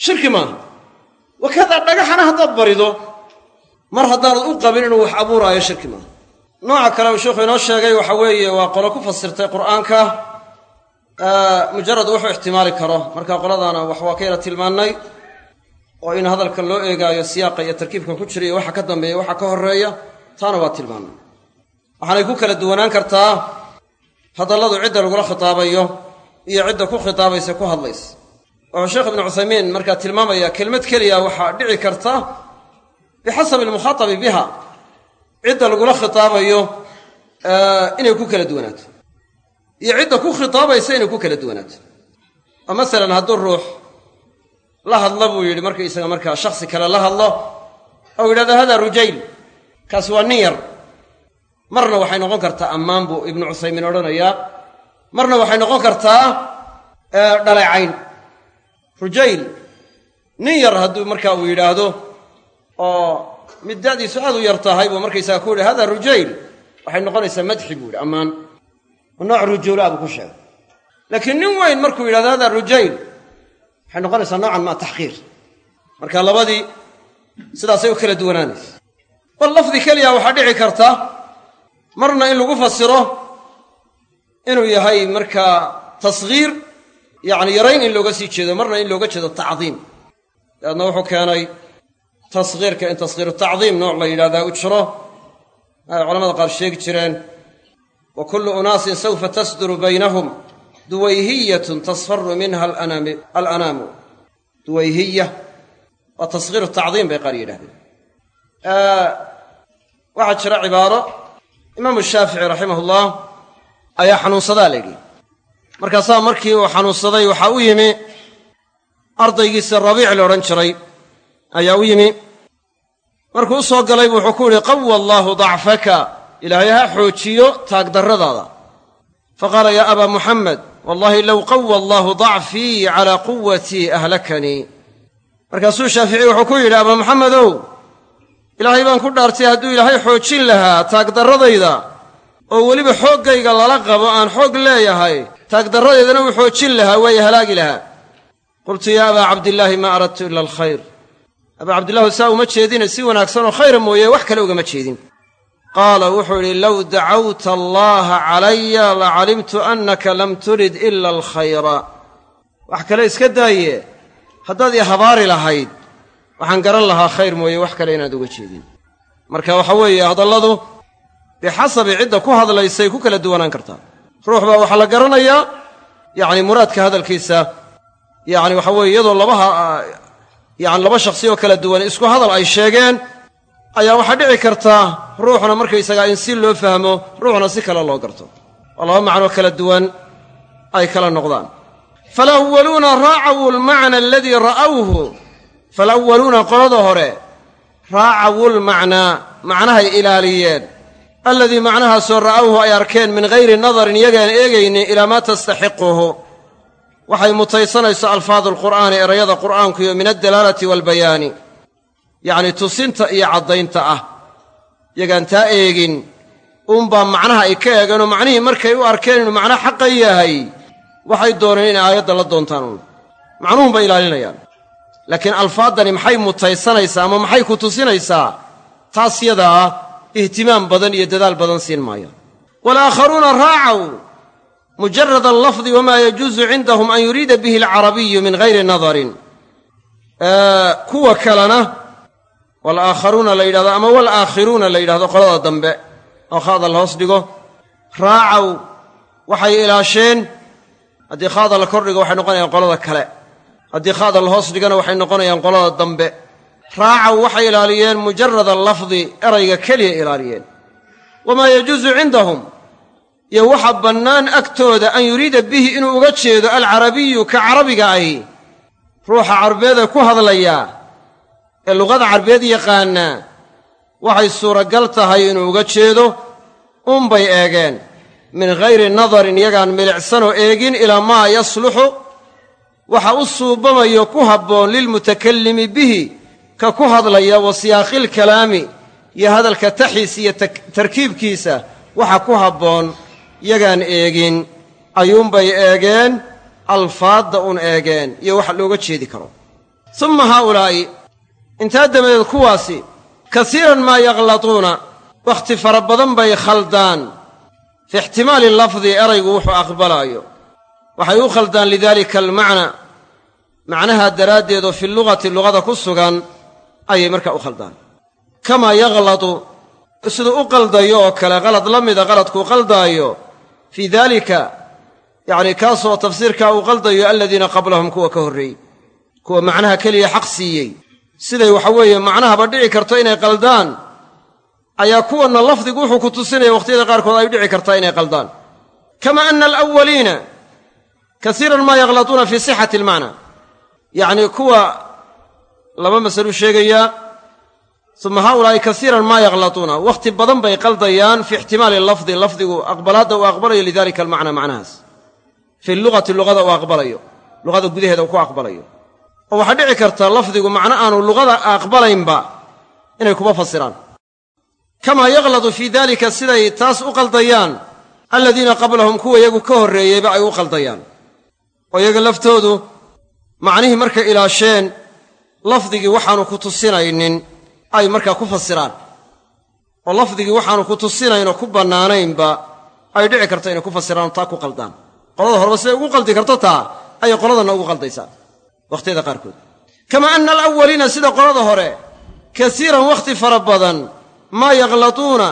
Shirki maaha wakadaa dhagaxana haddaad barido mar haddaanad u qabin inuu wax abuuraayo shirki maaha nooca kale uu sheikhu inoo sheegay waxa weeye waa qolo ku fasirtay qur'aanka. Mujarad wuxuu ixtimaali karo. Marka qoladaana wax waa ka yara tilmaannay. Oo in hadalka loo eegaayo siyaaqa iyo tarkiibka ku jira iyo waxa ka dambeeya waxa ka horreeya taana waa tilmaannay. Waxaanay ku kala duwanaan kartaa hadalladu cidda lagula khitaabayo iyo cidda ku khitaabaysa ku hadlaysa wuxuu sheekh ibnu cuthaymiin markaa tilmaamaya kelmad keliya waxaa dhici karta bixasabi almukhatabi biha. Cidda lagula khitaabayo inay ku kala duwanaato. Iyo cidda ku khitaabaysa inay ku kala duwanaato. Oo masalan hadduu ruux la hadlo buu yidhi markaysaga markaa shaksi kale la hadlo ou yidhahdo hada rujayl kaasi waa nin yar marna waxay noqon kartaa ammaan buu ibnu cuthaymiin odhanayaa. Marna waxay noqon kartaa dhaleecayn rujayl nin yar hadduu markaa uu yidhaahdo oo mid da'diisu aad u yar tahay buu markaysaga ku yidhi hada rujayl. Waxay noqonaysaa madxi buu yidhi ammaan. Oo nooc rujuulaa buu ku sheegay. Laakiin nin weyn markuu yidhahdo hada rujayl waxay noqonaysaa noocan maa taxqiir. Marka labadii sidaasay u kala duwanaanaysa. Bal lafdi keliya waxaa dhici karta marna in lagu fasiro inuu yahay markaa tasghiir yacni yarayn in looga sii jeedo marna in looga jeedo tacdiim. Dabeedna wuxuu keenay tasghiirka in tasghiiru tacdiim nooc la yidhahdaa u jiro. Ay culamada qaar sheegi jireen wa kullu unaasin sawfa tasduru baynahum duwayhiyatun tasfaru minha alanaamu. Duwayhiya waa tasghiiru tacdiim bay qaar yidhahdeen waxaa jira cibaaro imaamu shaafici raximahullah ayaa xanuunsadaa la yidhi. Markaasaa markii uu xanuunsaday waxaa u yimi ardaygiisa rabiic la odhan jiray ayaa u yimi. Markuu u soo galay bu wuxuu ku yidhi qawa allaahu dacfaka. Ilaahay ha xoojiyo taagdarradaada. Fa qaala yaa abaa muxamed wallahi low qawa allaahu dacfii calaa quwatii ahlakanii. Markaasuu shaafici wuxuu ku yidhi abaa muxamedow ilaahay baan ku dhaartay hadduu ilaahay xoojin lahaa taagdarradayda oo weliba xooggayga lala qabo aan xoog leeyahay taagdarradeydana uu xoojin lahaa waaye halaagi lahaa. Qultu yaa abaa cabdillaahi maa aradtu ila alkhayr. Abaa cabdillahi saa uma jeedine si wanaagsanoo khayra mooye wax kale ugama jeedin. Qaala wuxuu idhi low dacawta allaaha calaya lacalimtu annaka lam turid ila alkhayra. Wax kale iska daaye haddaad i habaari lahayd waxaan garan lahaa khayr mooye wax kale inaad uga jeedin. Marka waxa weeye hadalladu bixasabi cidda ku hadlaysay ku kala duwanaan kartaa. Ruux baa waxaa la garanayaa yacni muraadka hadalkiisa yacni waxa weeye iyadoo labaha yacni laba shakhsi oo kala duwan isku hadal ay sheegeen ayaa waxaa dhici kartaa ruuxna markaysagaa in si loo fahmo ruuxna si kale loo garto. Oo laba macnoo kala duwan ay kala noqdaan. Falawwaluuna raacawu almacna aladii ra'awhu falawwaluuna qolada hore raacawu lmacnaa macnahay ilaaliyeen. Alladii macnahaasoo ra'awhu ay arkeen min hayri nadarin iyagaan eegaynin ilaa maa tastaxiquhu waxay mutaysanayso alfaadu alqur'aani erayada qur'aanku iyo min addalaalati waalbayaani yacnii tusinta iyo caddaynta ah. Yagaan taa eegin uunbaa macnaha ay ka eegeenoo macnihii markay u arkeen inuu macno xaqa yahay. Waxay dooneen inay aayadda la doontaan uun. Macnuhun bay ilaalinayaan laakiin alfaaddani maxay mutaysanaysaa ama maxay ku tusinaysaa taas yadaa ihtimaam badan iyo dadaal badan siin maayaan walaakharuuna raacaw mujarad allafdi wamaa yajuusu cindahum an yuriida bihi alcarabiyu min hayri nadarin. Kuwa kalena walaakharuuna la yidhahdo ama walaakhiruuna la yidhahdo qolada dambe oo khaada la hoos dhigo raacaw waxay ilaasheen. Haddii khaada la kordhigo waxay noqonayaan qolada kale haddii khaada la hoos dhigana waxay noqonayaan qolada dambe. Raacaw waxay ilaaliyeen mujarada lafdi erayga keliya ilaaliyeen. Wamaa yajuusu cindahum iyo waxa bannaan agtooda an yuriida bihi inuu uga jeedo alcarabiyu ka carabiga ahi. Ruuxa carbeeda ku hadlayaa ee luqada carbeed yaqaanaa waxay suuragal tahay inuu uga jeedo unbay eegeen. Min hayri nadarin yagaan milicsanoo eegin ilaa maa yasluxu waxa u suubamayo ku habboon lilmutakallimi bihi ka ku hadlaya wa siyaaqil kalaami iyo hadalka taxiis iyo tarkiibkiisa waxa ku habboon yagaan eegin. Ayuunbay eegeen alfaadda un eegeen iyo wax looga jeedi karo. Summa haaulaa'i intaa dabadeed kuwaasi kasiiran maa yakhlatuuna wakhti fara badan bay khaldaan. Fi ixtimaali lafdi eraygu wuxuu aqbalaayo waxay u khaldaan lidaalika almacna. Macnaha daraaddeedoo fi lugati luqada ku sugan ayay markaa u khaldaan. Kamaa yakhlatu siduu u qaldayo oo kale qalad la mida qaladkuu qaldaayo fii daalika yacni kaasoo tafsiirkaa uu qaldayo aladiina qablahum kuwa ka horreeyey kuwa macnaha keliya xaq siiyey. Siday waxa weeye macnahaba dhici karto inay qaldaan ayaa kuwanna lafdigu wuxuu ku tusinaya wakhtiyada qaarkood ay dhici kartaa inay qaldaan. Kama ana alawaliina kasiiran maa yakhlatuuna fii sixati almacna yacnii kuwa laba masaluu sheegayaa uma haaulaa'i kasiiran maa yakhlatuuna wakhti badan bay qaldayaan fi ixtimaali lafdi lafdigu aqbalaadda uu aqbalayo lidalika almacna macnahaas. Fi lugati luqada uu aqbalayo. Luqada gudaheeda uu ku aqbalayo. Oo waxaa dhici karta lafdigu macno aanu luqada aqbalaynba inay kuba fasiraan. Kamaa yakhladu fii daalika siday taas u qaldayaan aladiina qablahum kuwa iyagu ka horreeyeyba ay u qaldayaan oo iyaga laftoodu macnihii markay ilaasheen lafdigii waxaanu ku tusinaynin ay markaa ku fasiraan. Oo lafdigii waxaanu ku tusinaynoo ku bannaanaynba ay dhici karto inay ku fasiraanoo taa ku qaldaan. Qolada horeba siday ugu qaldi karto taa ayay qoladanna ugu qaldaysaa wakhtiyada qaarkood. Kamaa anna alawaliina sida qolada hore kasiiran wakhti fara badan maa yakhlatuuna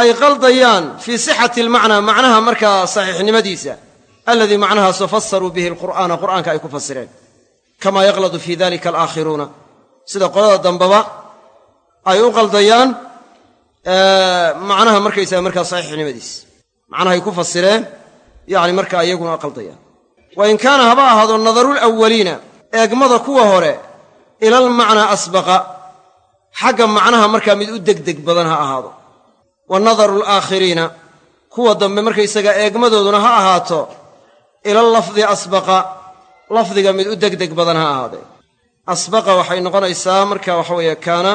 ay qaldayaan fii sixati almacnaa macnaha markaa saxiixnimadiisa alladii macnahaasoo fasaruu bihi alqur'aana qur'aanka ay ku fasireen kamaa yakhladu fii dalika alaakhiruuna sida qolada dambeba ay u qaldayaan macnaha markaysaga markaa saxiixnimadiisa macnahay ku fasireen yacni markaa iyaguna qaldayaan wa in kaana haba ahaado nadarulawaliina eegmada kuwa hore ilalmacnaa asbaqa xagga macnaha markaa mid u degdeg badan ha ahaado wa nadaru alaakhiriina kuwa dambe markaysaga eegmadooduna ha ahaato ilal lafdi asbaqa lafdiga mid u degdeg badan ha ahaadee asbaqa waxay noqonaysaa marka waxa weeye kaana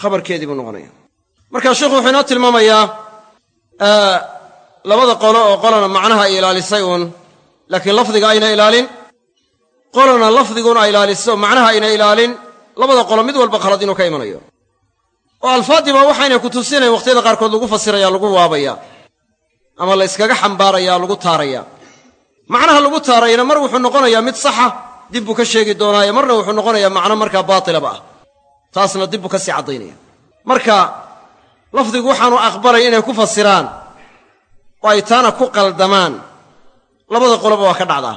khabarkeedii buu noqonaya. Marka sheikhu wuxuu inoo tilmaamayaa labada qolo oo qolana macnaha ay ilaalisay uun laakiin lafdiga ayna ilaalin qolana lafdiguun ay ilaaliso macnaha ayna ilaalin labada qolo mid walba khalad inuu ka imanayo. Oo alfaadiba waxayna ku tusinayn wakhtiyada qaarkood lagu fasiraya lagu waabaya ama la yskaga xambaaraya lagu taaraya. Macnaha lagu taarayana mar wuxuu noqonayaa mid saxa dib buu ka sheegi doonaaye marna wuxuu noqonayaa macno markaa baatilaba ah. Taasna dib buu ka sii caddaynaya. Marka lafdigu waxaanu aqbalay inay ku fasiraan oo ay taana ku qaldamaan. Labada qoloba waa ka dhacdaa.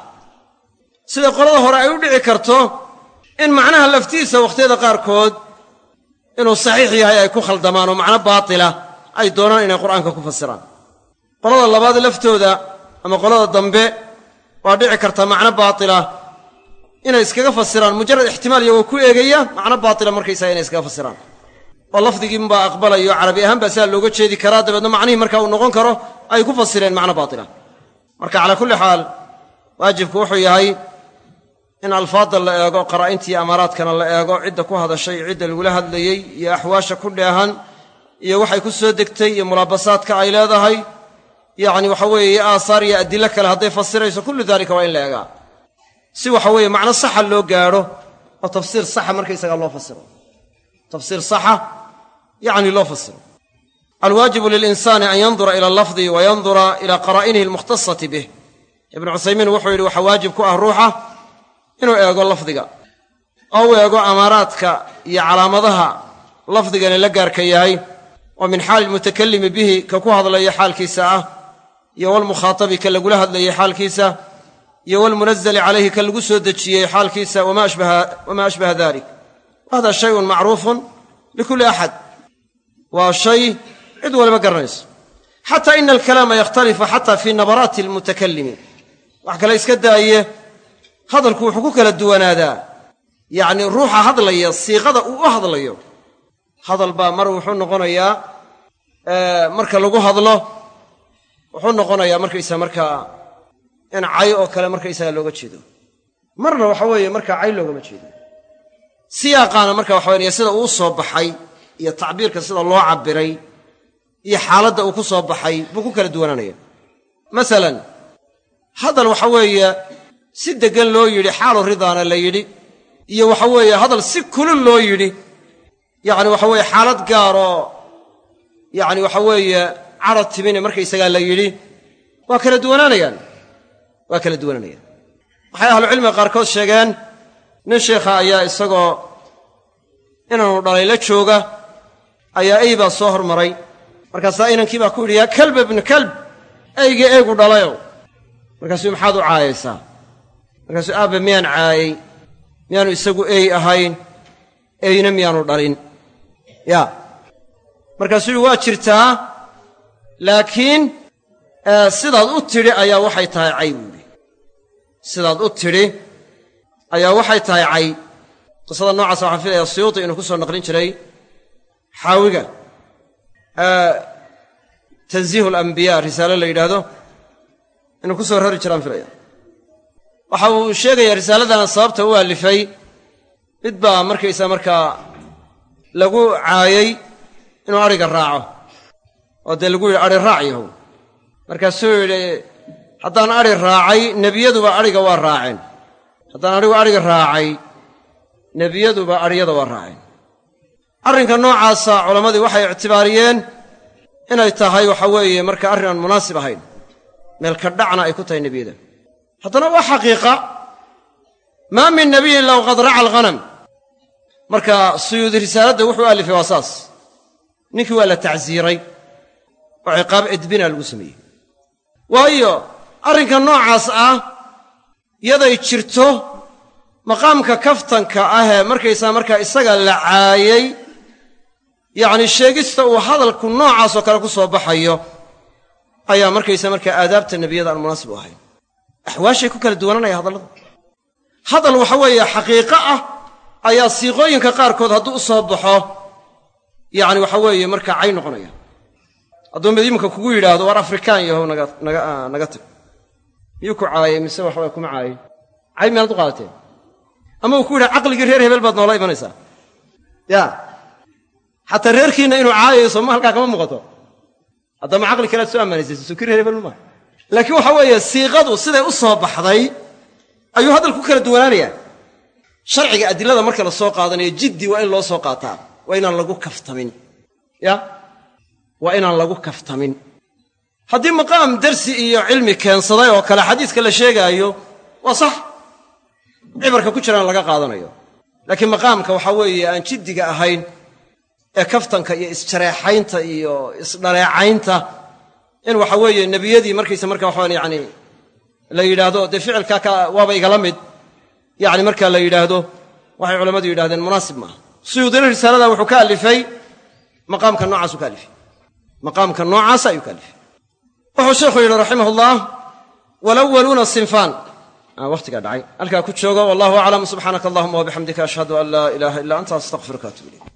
Sida qolada hore ay u dhici karto in macnaha laftiisa wakhtiyada qaarkood inuu saxiix yahay ay ku khaldamaan oo macno baatila ay doonaan inay qur'aanka ku fasiraan qolada labaad laftooda ama qolada dambe waa dhici karta macno baatila. Inay iskaga fasiraan mujarad ixtimaal iyagoo ku eegaya macno baatila markaysaga inay iskaga fasiraan. Oo lafdigiinbaa aqbalayo carabi ahaan baa sidaa looga jeedi karaa dabeedna macnihii marka uu noqon karo ay ku fasireen macno baatila. Marka calaa kulli xaal waajibku wuxuu yahay in alfaadda la eego qaraa'intii amaaraadkana la eego cidda ku hadashay cidda lagula hadlayey iyo axwaasha ku dheehan iyo waxay ku soo degtay iyo mulaabasaadka ay leedahay yacni waxa weeye iyo aasaar iyo adilo kale hadday fasirayso kullu daalika waa in la eegaa si waxa weeye macno saxa loo gaadho oo tafsiir saxa markaysagaa loo fasiro. Tafsiir saxa yacni loo fasiro. Alwaajibu lilinsaani an yandura ila allafdi wa yandura ila qaraa'inihi almukhtasati bih. Ibnu cuthaymiin wuxuu yidhi waxaa waajib ku ah ruuxa inuu eego lafdiga oo u eego amaaraadka iyo calaamadaha lafdigani la gaarka yahay. Oo min xaali almutakallimi bihi ka ku hadlaya xaalkiisa ah iyo walmukhaatabi ka lagula hadlayay xaalkiisa iyo walmunazali calayhi ka lagu soo dejiyey xaalkiisa wamaa ashbaha dalik hada shayun macruufun likulli axad waa shay cid waliba garanayso. Xataa ina alkalaama yakhtalifu xataa fii nabaraati almutakallimi wax kale iska daaye hadalku wuxuu ku kala duwanaadaa. Yacni ruuxa hadlaya siiqada uu u hadlayo hadal baa mar wuxuu noqonayaa marka lagu hadlo wuxuu noqonayaa markaysaa markaa in cay oo kale markaysaga looga jeedo. Marna waxa weeye markaa cay loogama jeedo. Siyaaqaana marka waxa weye sida uu soo baxay iyo tacbiirka sida loo cabbiray iyo xaaladda uu ku soo baxay buu ku kala duwanaanaya masalan hadal waxa weeye si deggan loo yidhi xaalu ridaana la yidhi iyo waxa weeye hadal si kulul loo yidhi yacni waxa weeye xaalad gaaroo yacni waxa weeye cadhad timine markaysagaa la yidhi waa kala duwanaanayaan. Waa kala duwanaanayaan. Waxay ahlucilmiga qaarkood sheegeen nin sheikha ayaa isagoo inaanu dhalay la jooga ayaa ey baa soo hormaray. Markaasaa inankii baa ku yidhi yaa kalba ibnu kalb eyga eegu dhalayow markaasuu maxaad u caayaysaa markaasuu aabba miyaan caayey? Miyaanu isagu ey ahayn? Eyna miyaanu dhalin? Yaa. Markaasuu yidhi waa jirtaa laakiin sidaad u tidhi ayaa waxay tahay cay buu yidhi sidaad u tidhi ayaa waxay tahay cay. Qisada noocaasa waxaan filayaa siyuuti inuu ku soo naqlin jiray xaawiga. Tanziihu alambiyaa risaalo la yidhaahdo inuu ku soo rari jiraan filaya waxa uu sheegayaa risaaladana sababta u alifay mid baa markaysaa markaa lagu caayey inuu adhiga raaco oo dee lagu yidhi adhi raac yahow markaasuu yidhi haddaan adhi raacay nebiyaduba adhiga waa raaceen. Haddaan adhigu adhiga raacay nebiyaduba adhiyada waa raaceen. Arrinka noocaasa culammadii waxay ictibaariyeen inay tahay waxa weeye marka arrin aan munaasib ahayn meelka dhacna ay ku tahay nebiyada. Haddana waa xaqiiqa maa min nabiyin low qad raca alghanam. Marka suyuudi risaaladda wuxuu alifay waa saas. Ninkii waa la tacsiiray oo ciqaab edbina lagu sameeyey. Waayo arrinka noocaas ah yaday jirto maqaamka kaftanka ahee markaysaa markaa isaga la caayey yacni sheegista uu hadalku noocaasoo kale ku soo baxayo ayaa markaysa markaa aadaabta nebiyada aan munaasib u ahayn. Axwaashay ku kala duwananaya hadallada hadal waxa weeye xaqiiqo ah ayaa siiqooyinka qaarkood hadduu u soo baxo yacni waxa weeye markaa cay noqonaya hadduu mid iminka kugu yidhaahdo war afrikaan yahow naga tag miyuu ku caayay mise waxaweye kuma caayay cay meelaad u qaadateen ama uu ku yidhaha caqligii reer hebel baad noola imanaysaa? Ya. Xataa reerkiinna inuu caayayo sooma halkaa kama muuqato? Haddama caqli kalead soo ammaanaysaysa soo kii reer hebel ma laakiin waxa weeye siiqadu siday u soo baxday ayuu hadalku kala duwanaanayaa. Sharciga adilada marka la soo qaadanayo jiddi waa in loo soo qaataa waa inaan lagu kaftamin. Ya waa inaan lagu kaftamin. Haddii maqaam darsi iyo cilmi keensaday oo kale xadiiska la sheegaayo waa sax. Cibarka ku jiraan laga qaadanayo. Laakiin maqaamka waxaa weeye aan jiddiga ahayn ee kaftanka iyo isjareexaynta iyo isdhaleecaynta in waxa weeye nebiyadii markaysa marka waxaan yacni la yidhaahdo dee ficilkaa ka waaba igala mid. Yacni markaa la yidhaahdo waxay culammadu yidhahdeen munaasib maaha. Suyuudina risaalada wuxuu ka alifay maqaamka noocaasu ka alifay maqaamka noocaasa ayuu ka alifay wuxuu sheikhu yidhi raximahullah walawaluuna sinfaan. Wakhtigaa dhacay. Halkaa ku joogo wallahu aclam. Subxaanaka allahuma wabixamdika ashhadu an laa ilaaha illa anta astaqfiruka atub ilayk